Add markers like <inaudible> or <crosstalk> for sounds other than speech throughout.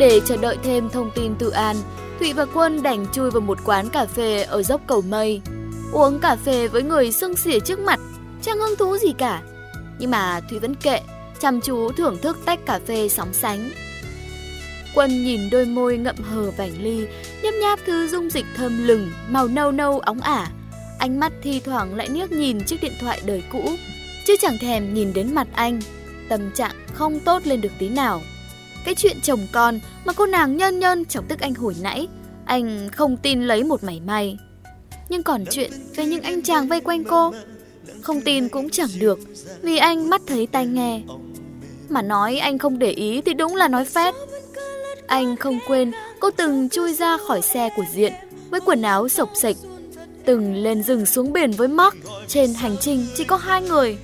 Để chờ đợi thêm thông tin từ An, Thụy và Quân đành chui vào một quán cà phê ở dốc cầu mây. Uống cà phê với người sưng xỉa trước mặt, chẳng hứng thú gì cả. Nhưng mà Thụy vẫn kệ, chăm chú thưởng thức tách cà phê sóng sánh. Quân nhìn đôi môi ngậm hờ vành ly, nhấp nháp thứ dung dịch thơm lừng, màu nâu nâu óng ả. Ánh mắt thi thoảng lại liếc nhìn chiếc điện thoại đời cũ, chứ chẳng thèm nhìn đến mặt anh. Tâm trạng không tốt lên được tí nào. Cái chuyện chồng con mà cô nàng nhân nhân chọc tức anh hồi nãy, anh không tin lấy một mảy may. Nhưng còn chuyện về những anh chàng vây quanh cô, không tin cũng chẳng được, vì anh mắt thấy tai nghe. Mà nói anh không để ý thì đúng là nói phét. Anh không quên cô từng chui ra khỏi xe của Diện với quần áo sộc sịch. Từng lên rừng xuống biển với Mark, trên hành trình chỉ có hai người.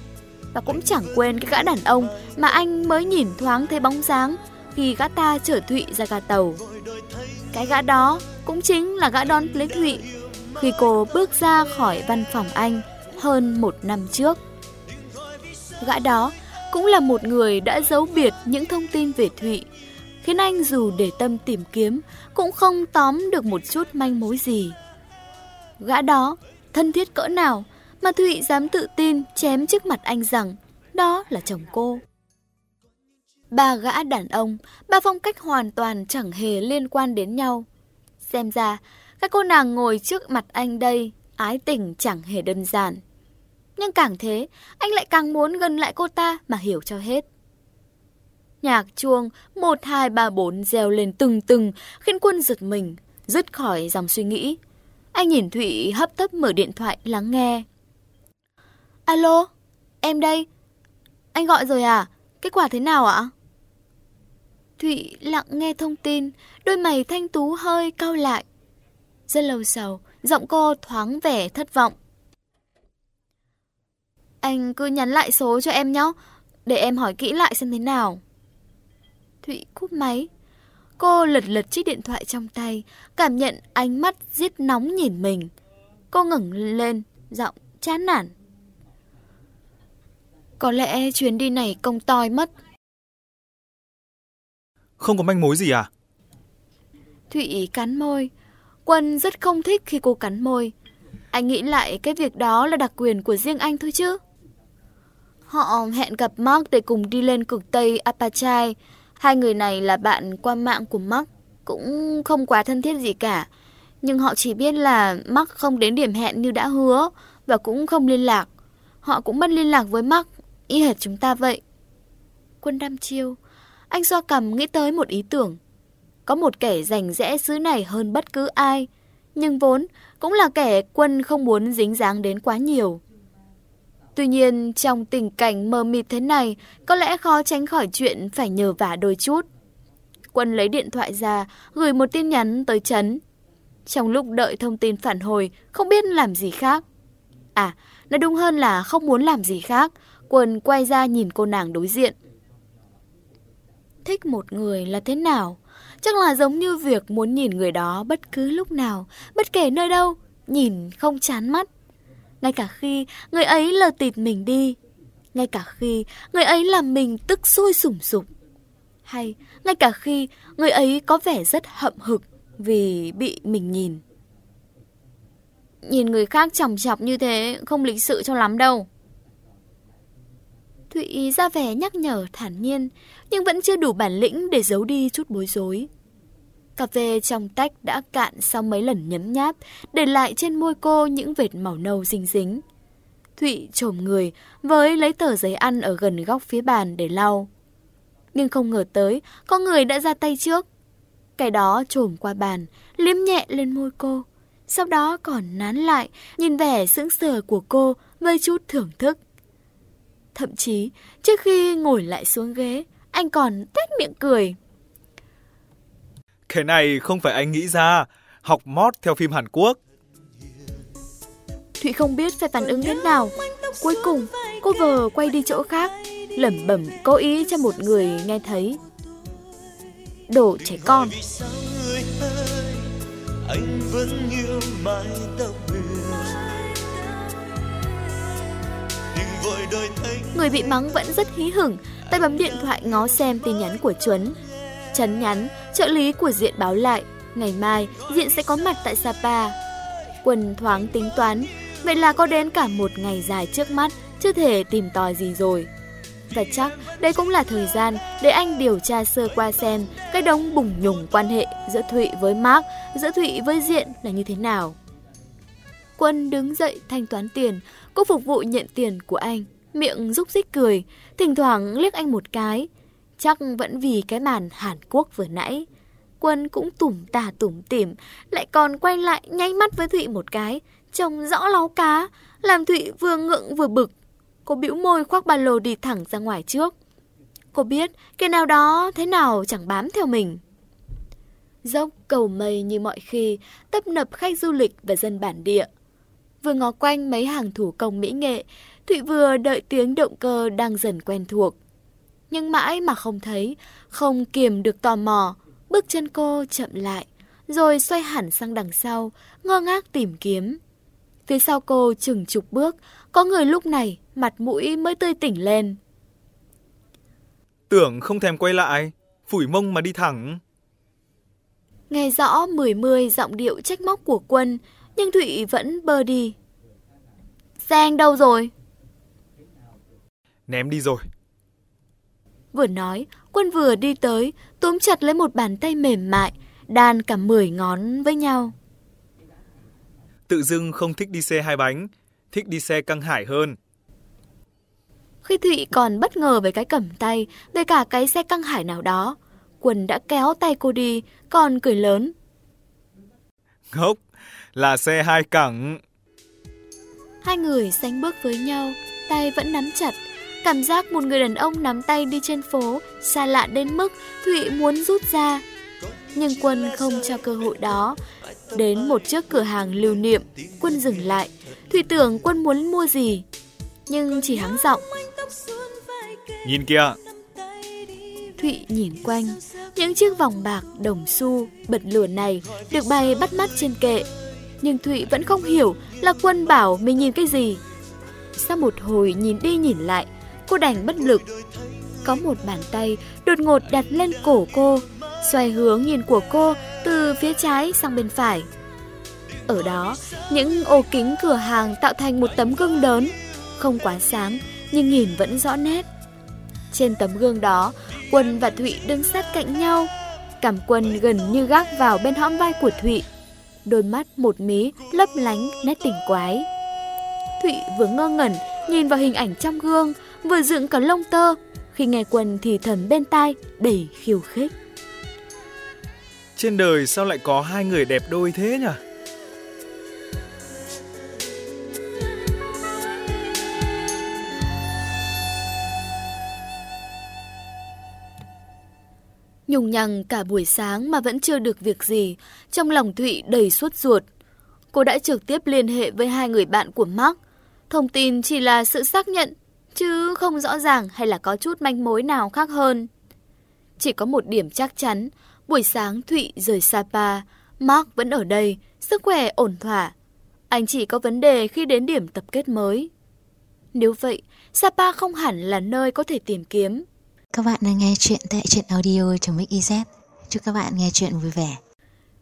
Và cũng chẳng quên cái gã đàn ông mà anh mới nhìn thoáng thấy bóng dáng khi gã ta chở Thụy ra ga tàu. Cái gã đó cũng chính là gã đón lấy Thụy khi cô bước ra khỏi văn phòng anh hơn một năm trước. Gã đó cũng là một người đã giấu biệt những thông tin về Thụy, khiến anh dù để tâm tìm kiếm cũng không tóm được một chút manh mối gì. Gã đó thân thiết cỡ nào mà Thụy dám tự tin chém trước mặt anh rằng đó là chồng cô. Ba gã đàn ông, ba phong cách hoàn toàn chẳng hề liên quan đến nhau. Xem ra, các cô nàng ngồi trước mặt anh đây, ái tình chẳng hề đơn giản. Nhưng càng thế, anh lại càng muốn gần lại cô ta mà hiểu cho hết. Nhạc chuông 1, 2, 3, 4 reo lên từng từng, khiến quân giật mình, dứt khỏi dòng suy nghĩ. Anh nhìn Thụy hấp tấp mở điện thoại lắng nghe. Alo, em đây. Anh gọi rồi à? Kết quả thế nào ạ? Thụy lặng nghe thông tin, đôi mày thanh tú hơi cau lại. Rất lâu sau, giọng cô thoáng vẻ thất vọng. Anh cứ nhắn lại số cho em nhé, để em hỏi kỹ lại xem thế nào. Thụy cúp máy. Cô lật lật chiếc điện thoại trong tay, cảm nhận ánh mắt giết nóng nhìn mình. Cô ngẩng lên, giọng chán nản. Có lẽ chuyến đi này công toi mất. Không có manh mối gì à? Thụy cắn môi. Quân rất không thích khi cô cắn môi. Anh nghĩ lại cái việc đó là đặc quyền của riêng anh thôi chứ. Họ hẹn gặp Mark để cùng đi lên cực Tây Apachai. Hai người này là bạn qua mạng của Mark, cũng không quá thân thiết gì cả. Nhưng họ chỉ biết là Mark không đến điểm hẹn như đã hứa và cũng không liên lạc. Họ cũng mất liên lạc với Mark, y hệt chúng ta vậy. Quân đăm chiêu, anh xoa cầm nghĩ tới một ý tưởng. Có một kẻ rành rẽ xứ này hơn bất cứ ai, nhưng vốn cũng là kẻ quân không muốn dính dáng đến quá nhiều. Tuy nhiên, trong tình cảnh mờ mịt thế này, có lẽ khó tránh khỏi chuyện phải nhờ vả đôi chút. Quân lấy điện thoại ra, gửi một tin nhắn tới Trấn. Trong lúc đợi thông tin phản hồi, không biết làm gì khác. À, nói đúng hơn là không muốn làm gì khác, quần quay ra nhìn cô nàng đối diện. Thích một người là thế nào? Chắc là giống như việc muốn nhìn người đó bất cứ lúc nào, bất kể nơi đâu, nhìn không chán mắt. Ngay cả khi người ấy lờ tịt mình đi, ngay cả khi người ấy làm mình tức sôi sủng sục, hay ngay cả khi người ấy có vẻ rất hậm hực vì bị mình nhìn. Nhìn người khác chòng chọc như thế không lịch sự cho lắm đâu. Thụy ra vẻ nhắc nhở thản nhiên, nhưng vẫn chưa đủ bản lĩnh để giấu đi chút bối rối. Cà phê trong tách đã cạn sau mấy lần nhấm nháp, để lại trên môi cô những vệt màu nâu dính dính. Thụy trồm người, với lấy tờ giấy ăn ở gần góc phía bàn để lau. Nhưng không ngờ tới, có người đã ra tay trước. Cái đó trồm qua bàn, liếm nhẹ lên môi cô. Sau đó còn nán lại, nhìn vẻ sững sờ của cô với chút thưởng thức. Thậm chí, trước khi ngồi lại xuống ghế, anh còn tét miệng cười. Cái này không phải anh nghĩ ra, học mót theo phim Hàn Quốc. Thụy không biết phải phản ứng thế nào. Cuối cùng, cô vờ quay đi chỗ khác, lẩm bẩm cố ý cho một người nghe thấy. Đồ trẻ con. Anh vẫn yêu mái tóc Người bị mắng vẫn rất hí hửng, tay bấm điện thoại ngó xem tin nhắn của Chuấn. Chấn nhắn, trợ lý của Diện báo lại, ngày mai Diện sẽ có mặt tại Sapa. Quân thoáng tính toán, vậy là có đến cả một ngày dài trước mắt, chưa thể tìm tòi gì rồi. Và chắc đây cũng là thời gian để anh điều tra sơ qua xem cái đống bùng nhùng quan hệ giữa Thụy với Mark, giữa Thụy với Diện là như thế nào. Quân đứng dậy thanh toán tiền, cô phục vụ nhận tiền của anh, miệng rúc rích cười, thỉnh thoảng liếc anh một cái. Chắc vẫn vì cái màn Hàn Quốc vừa nãy. Quân cũng tủm tà tủm tỉm, lại còn quay lại nháy mắt với Thụy một cái, trông rõ láo cá, làm Thụy vừa ngượng vừa bực. Cô bĩu môi khoác ba lô đi thẳng ra ngoài trước. Cô biết cái nào đó thế nào chẳng bám theo mình. Dốc cầu mây như mọi khi, tấp nập khách du lịch và dân bản địa. Vừa ngó quanh mấy hàng thủ công mỹ nghệ, Thụy vừa đợi tiếng động cơ đang dần quen thuộc. Nhưng mãi mà không thấy, không kiềm được tò mò, bước chân cô chậm lại, rồi xoay hẳn sang đằng sau, ngơ ngác tìm kiếm. Phía sau cô chừng chục bước, có người lúc này mặt mũi mới tươi tỉnh lên. Tưởng không thèm quay lại, phủi mông mà đi thẳng. Nghe rõ mười mươi giọng điệu trách móc của quân, nhưng Thụy vẫn bơ đi. Xe anh đâu rồi? Ném đi rồi. Vừa nói, quân vừa đi tới, túm chặt lấy một bàn tay mềm mại, đan cả mười ngón với nhau. Tự dưng không thích đi xe hai bánh, thích đi xe căng hải hơn. Khi Thụy còn bất ngờ về cái cầm tay, về cả cái xe căng hải nào đó, Quân đã kéo tay cô đi, còn cười lớn. Ngốc, là xe hai cẳng. Hai người sánh bước với nhau, tay vẫn nắm chặt. Cảm giác một người đàn ông nắm tay đi trên phố, xa lạ đến mức Thụy muốn rút ra. Nhưng Quân không cho cơ hội đó. Đến một chiếc cửa hàng lưu niệm, Quân dừng lại. Thụy tưởng Quân muốn mua gì, nhưng chỉ hắng giọng. Nhìn kìa. Thụy nhìn quanh, những chiếc vòng bạc đồng xu bật lửa này được bày bắt mắt trên kệ. Nhưng Thụy vẫn không hiểu là Quân bảo mình nhìn cái gì. Sau một hồi nhìn đi nhìn lại, cô đành bất lực. Có một bàn tay đột ngột đặt lên cổ cô, xoay hướng nhìn của cô từ phía trái sang bên phải. Ở đó, những ô kính cửa hàng tạo thành một tấm gương lớn, không quá sáng nhưng nhìn vẫn rõ nét. Trên tấm gương đó, Quân và Thụy đứng sát cạnh nhau. Cảm Quân gần như gác vào bên hõm vai của Thụy. Đôi mắt một mí lấp lánh nét tỉnh quái. Thụy vừa ngơ ngẩn nhìn vào hình ảnh trong gương, vừa dựng cả lông tơ. Khi nghe Quân thì thầm bên tai đầy khiêu khích. Trên đời sao lại có hai người đẹp đôi thế nhỉ? Nhung nhằng cả buổi sáng mà vẫn chưa được việc gì, trong lòng Thụy đầy suốt ruột. Cô đã trực tiếp liên hệ với hai người bạn của Mark. Thông tin chỉ là sự xác nhận, chứ không rõ ràng hay là có chút manh mối nào khác hơn. Chỉ có một điểm chắc chắn, buổi sáng Thụy rời Sapa, Mark vẫn ở đây, sức khỏe ổn thỏa. Anh chỉ có vấn đề khi đến điểm tập kết mới. Nếu vậy, Sapa không hẳn là nơi có thể tìm kiếm. Các bạn đang nghe chuyện tại truyện audio.mix.iz. Chúc các bạn nghe chuyện vui vẻ.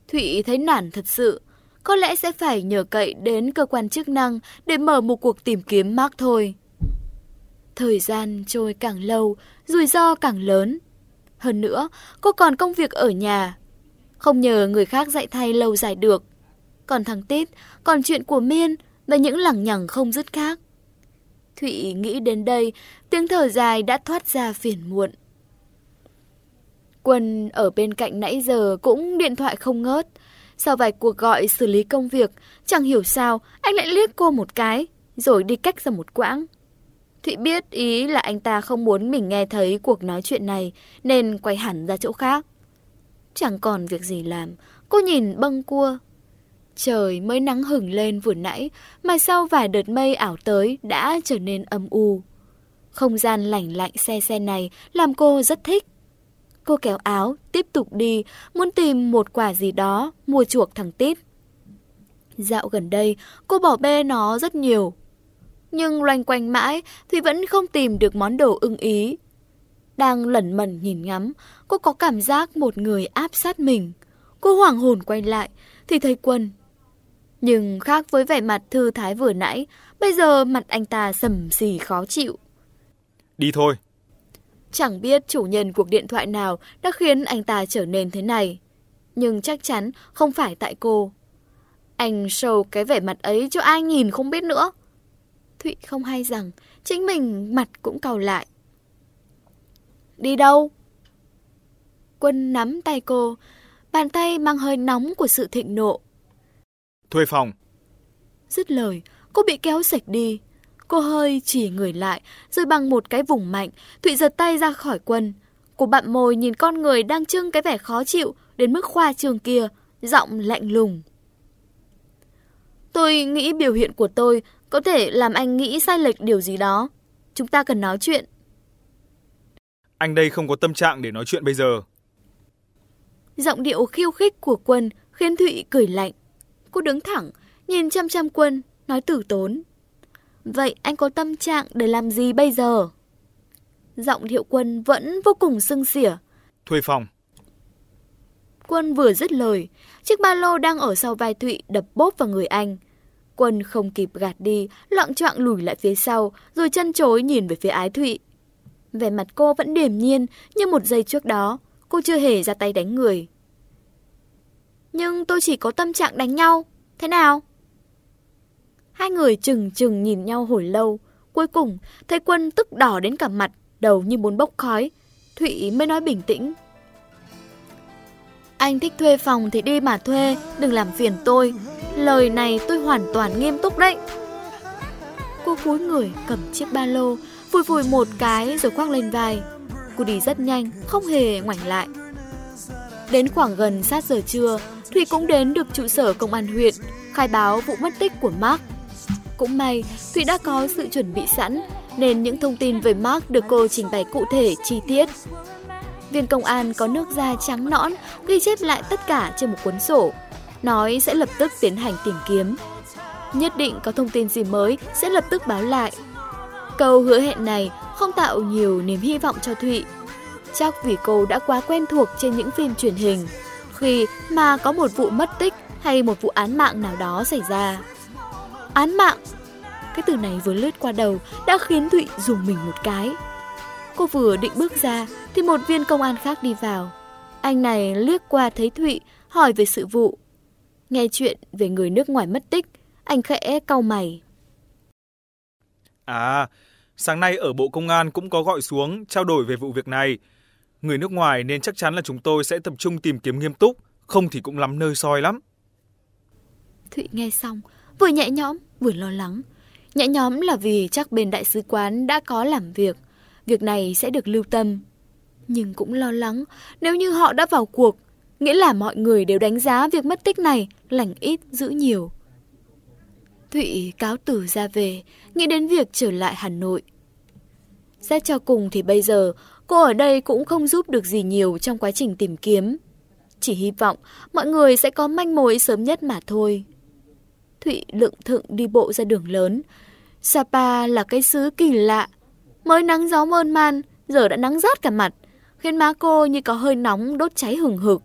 Thụy thấy nản thật sự. Có lẽ sẽ phải nhờ cậy đến cơ quan chức năng để mở một cuộc tìm kiếm Mark thôi. Thời gian trôi càng lâu, rủi ro càng lớn. Hơn nữa, cô còn công việc ở nhà. Không nhờ người khác dạy thay lâu dài được. Còn thằng Tít, còn chuyện của Miên và những lẳng nhẳng không dứt khác. Thụy nghĩ đến đây, tiếng thở dài đã thoát ra phiền muộn. Quân ở bên cạnh nãy giờ cũng điện thoại không ngớt. Sau vài cuộc gọi xử lý công việc, chẳng hiểu sao anh lại liếc cô một cái, rồi đi cách ra một quãng. Thụy biết ý là anh ta không muốn mình nghe thấy cuộc nói chuyện này, nên quay hẳn ra chỗ khác. Chẳng còn việc gì làm, cô nhìn bâng cua, Trời mới nắng hừng lên vừa nãy, mà sau vài đợt mây ảo tới đã trở nên âm u. Không gian lạnh lạnh xe xe này làm cô rất thích. Cô kéo áo, tiếp tục đi, muốn tìm một quả gì đó, mua chuộc thằng Tít. Dạo gần đây, cô bỏ bê nó rất nhiều. Nhưng loanh quanh mãi thì vẫn không tìm được món đồ ưng ý. Đang lẩn mẩn nhìn ngắm, cô có cảm giác một người áp sát mình. Cô hoảng hồn quay lại, thì thấy Quân. Nhưng khác với vẻ mặt thư thái vừa nãy, bây giờ mặt anh ta sầm xì khó chịu. Đi thôi. Chẳng biết chủ nhân cuộc điện thoại nào đã khiến anh ta trở nên thế này. Nhưng chắc chắn không phải tại cô. Anh show cái vẻ mặt ấy cho ai nhìn không biết nữa. Thụy không hay rằng chính mình mặt cũng cầu lại. Đi đâu? Quân nắm tay cô, bàn tay mang hơi nóng của sự thịnh nộ. Thuê phòng. Dứt lời, cô bị kéo sạch đi. Cô hơi chỉ người lại, rồi bằng một cái vùng mạnh, Thụy giật tay ra khỏi quân. Cô bặm môi nhìn con người đang trưng cái vẻ khó chịu đến mức khoa trường kia, giọng lạnh lùng. Tôi nghĩ biểu hiện của tôi có thể làm anh nghĩ sai lệch điều gì đó. Chúng ta cần nói chuyện. Anh đây không có tâm trạng để nói chuyện bây giờ. Giọng điệu khiêu khích của quân khiến Thụy cười lạnh. Cô đứng thẳng, nhìn chăm chăm quân, nói tử tốn. Vậy anh có tâm trạng để làm gì bây giờ? Giọng thiệu quân vẫn vô cùng sưng xỉa. Thuê phòng. Quân vừa dứt lời, chiếc ba lô đang ở sau vai Thụy đập bốp vào người anh. Quân không kịp gạt đi, loạn trọng lùi lại phía sau, rồi chân chối nhìn về phía ái Thụy. Vẻ mặt cô vẫn điềm nhiên, như một giây trước đó, cô chưa hề ra tay đánh người. Nhưng tôi chỉ có tâm trạng đánh nhau, thế nào? Hai người chừng chừng nhìn nhau hồi lâu. Cuối cùng, thấy quân tức đỏ đến cả mặt, đầu như muốn bốc khói. Thụy mới nói bình tĩnh. Anh thích thuê phòng thì đi mà thuê, đừng làm phiền tôi. Lời này tôi hoàn toàn nghiêm túc đấy. Cô cúi người cầm chiếc ba lô, vùi vùi một cái rồi khoác lên vai. Cô đi rất nhanh, không hề ngoảnh lại. Đến khoảng gần sát giờ trưa, Thủy cũng đến được trụ sở công an huyện, khai báo vụ mất tích của Mark. Cũng may, Thủy đã có sự chuẩn bị sẵn, nên những thông tin về Mark được cô trình bày cụ thể, chi tiết. Viên công an có nước da trắng nõn, ghi chép lại tất cả trên một cuốn sổ, nói sẽ lập tức tiến hành tìm kiếm. Nhất định có thông tin gì mới sẽ lập tức báo lại. Câu hứa hẹn này không tạo nhiều niềm hy vọng cho Thụy. Chắc vì cô đã quá quen thuộc trên những phim truyền hình, khi mà có một vụ mất tích hay một vụ án mạng nào đó xảy ra. Án mạng. Cái từ này vừa lướt qua đầu đã khiến Thụy dùng mình một cái. Cô vừa định bước ra thì một viên công an khác đi vào. Anh này liếc qua thấy Thụy hỏi về sự vụ. Nghe chuyện về người nước ngoài mất tích, anh khẽ cau mày. À, sáng nay ở Bộ Công an cũng có gọi xuống trao đổi về vụ việc này. Người nước ngoài nên chắc chắn là chúng tôi sẽ tập trung tìm kiếm nghiêm túc, không thì cũng lắm nơi soi lắm. Thụy nghe xong, vừa nhẹ nhõm vừa lo lắng. Nhẹ nhõm là vì chắc bên đại sứ quán đã có làm việc, việc này sẽ được lưu tâm. Nhưng cũng lo lắng, nếu như họ đã vào cuộc, nghĩa là mọi người đều đánh giá việc mất tích này lành ít giữ nhiều. Thụy cáo từ ra về, nghĩ đến việc trở lại Hà Nội. Xét cho cùng thì bây giờ, cô ở đây cũng không giúp được gì nhiều trong quá trình tìm kiếm. Chỉ hy vọng mọi người sẽ có manh mối sớm nhất mà thôi. Thụy lượng thượng đi bộ ra đường lớn. Sapa là cái xứ kỳ lạ. Mới nắng gió mơn man, giờ đã nắng rát cả mặt, khiến má cô như có hơi nóng đốt cháy hừng hực.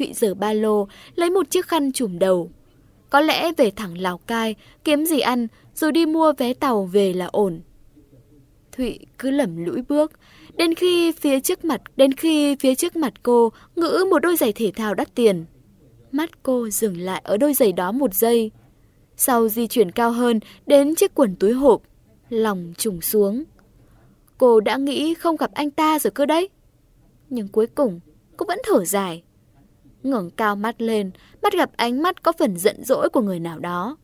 Thụy giở ba lô, lấy một chiếc khăn trùm đầu. Có lẽ về thẳng Lào Cai, kiếm gì ăn, rồi đi mua vé tàu về là ổn. Thụy cứ lẩm lũi bước, đến khi phía trước mặt, đến khi phía trước mặt cô ngữ một đôi giày thể thao đắt tiền. Mắt cô dừng lại ở đôi giày đó một giây. Sau di chuyển cao hơn đến chiếc quần túi hộp, lòng trùng xuống. Cô đã nghĩ không gặp anh ta rồi cơ đấy. Nhưng cuối cùng, cô vẫn thở dài ngẩng cao mắt lên, bắt gặp ánh mắt có phần giận dỗi của người nào đó.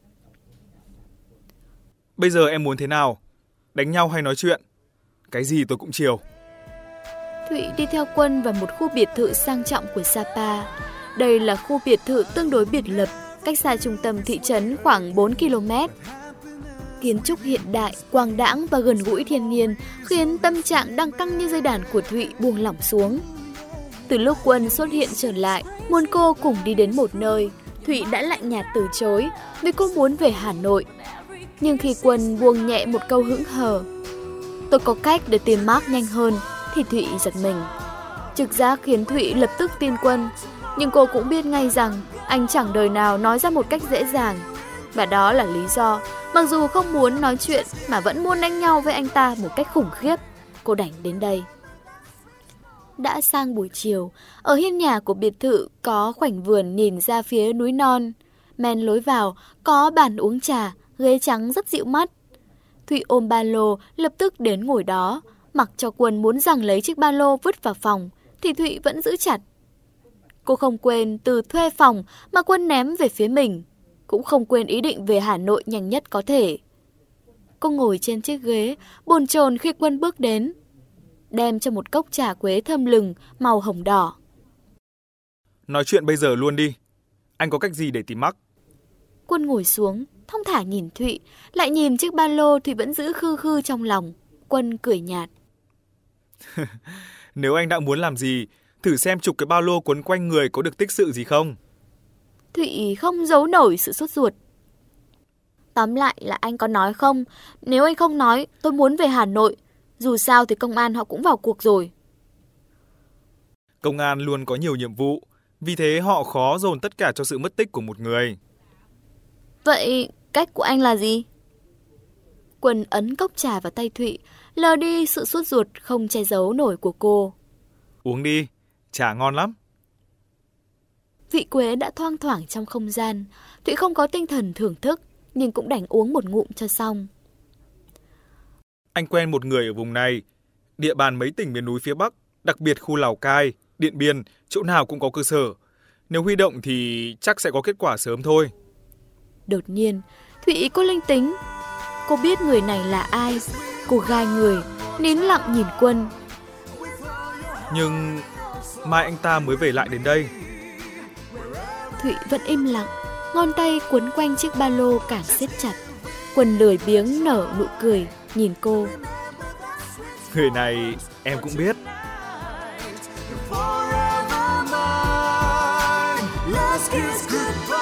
Bây giờ em muốn thế nào? Đánh nhau hay nói chuyện? Cái gì tôi cũng chiều. Thụy đi theo quân vào một khu biệt thự sang trọng của Sapa. Đây là khu biệt thự tương đối biệt lập, cách xa trung tâm thị trấn khoảng 4 km. Kiến trúc hiện đại, quang đãng và gần gũi thiên nhiên khiến tâm trạng đang căng như dây đàn của Thụy buông lỏng xuống. Từ lúc quân xuất hiện trở lại, muốn cô cùng đi đến một nơi, Thụy đã lạnh nhạt từ chối vì cô muốn về Hà Nội. Nhưng khi quân buông nhẹ một câu hững hờ, tôi có cách để tìm Mark nhanh hơn, thì Thụy giật mình. Trực giác khiến Thụy lập tức tin Quân, nhưng cô cũng biết ngay rằng anh chẳng đời nào nói ra một cách dễ dàng. Và đó là lý do, mặc dù không muốn nói chuyện mà vẫn muốn đánh nhau với anh ta một cách khủng khiếp, cô đành đến đây. Đã sang buổi chiều, ở hiên nhà của biệt thự có khoảnh vườn nhìn ra phía núi non. Men lối vào có bàn uống trà, ghế trắng rất dịu mắt. Thụy ôm ba lô lập tức đến ngồi đó, mặc cho Quân muốn rằng lấy chiếc ba lô vứt vào phòng, thì Thụy vẫn giữ chặt. Cô không quên từ thuê phòng mà Quân ném về phía mình, cũng không quên ý định về Hà Nội nhanh nhất có thể. Cô ngồi trên chiếc ghế, bồn chồn khi Quân bước đến, đem cho một cốc trà quế thơm lừng màu hồng đỏ. Nói chuyện bây giờ luôn đi. Anh có cách gì để tìm mắc? Quân ngồi xuống, thong thả nhìn Thụy, lại nhìn chiếc ba lô Thụy vẫn giữ khư khư trong lòng. Quân cười nhạt. <laughs> Nếu anh đã muốn làm gì, thử xem chụp cái ba lô quấn quanh người có được tích sự gì không? Thụy không giấu nổi sự sốt ruột. Tóm lại là anh có nói không? Nếu anh không nói, tôi muốn về Hà Nội. Dù sao thì công an họ cũng vào cuộc rồi. Công an luôn có nhiều nhiệm vụ, vì thế họ khó dồn tất cả cho sự mất tích của một người. Vậy cách của anh là gì? Quân ấn cốc trà vào tay Thụy, lờ đi sự sốt ruột không che giấu nổi của cô. Uống đi, trà ngon lắm. Vị quế đã thoang thoảng trong không gian, Thụy không có tinh thần thưởng thức, nhưng cũng đành uống một ngụm cho xong. Anh quen một người ở vùng này, địa bàn mấy tỉnh miền núi phía Bắc, đặc biệt khu Lào Cai, Điện Biên, chỗ nào cũng có cơ sở. Nếu huy động thì chắc sẽ có kết quả sớm thôi. Đột nhiên, Thụy có linh tính. Cô biết người này là ai. Cô gai người, nín lặng nhìn quân. Nhưng mai anh ta mới về lại đến đây. Thụy vẫn im lặng, ngón tay quấn quanh chiếc ba lô càng siết chặt. Quân lười biếng nở nụ cười, nhìn cô. Người này em cũng biết. Last kiss goodbye.